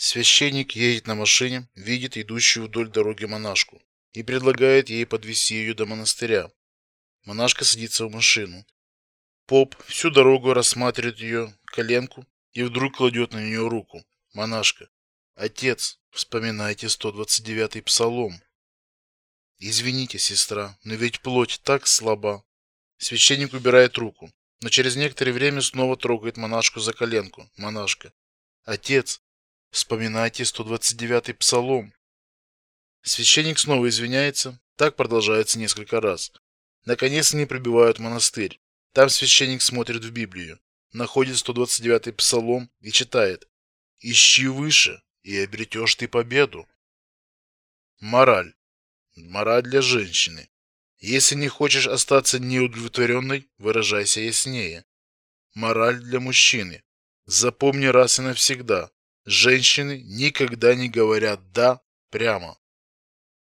Священник едет на машине, видит идущую вдоль дороги монашку и предлагает ей подвести ее до монастыря. Монашка садится в машину. Поп всю дорогу рассматривает ее коленку и вдруг кладет на нее руку. Монашка: "Отец, вспоминайте 129-й псалом". Извините, сестра, но ведь плоть так слаба. Священник убирает руку, но через некоторое время снова трогает монашку за коленку. Монашка: "Отец, вспоминайте 129-й псалом". Священник снова извиняется. Так продолжается несколько раз. Наконец они прибывают в монастырь. Там священник смотрит в Библию, находит 129-й псалом и читает: "Ищи выше, и обретешь ты победу". Мораль. Мораль для женщины. Если не хочешь остаться неудовлетворенной, выражайся яснее. Мораль для мужчины. Запомни раз и навсегда: женщины никогда не говорят да прямо.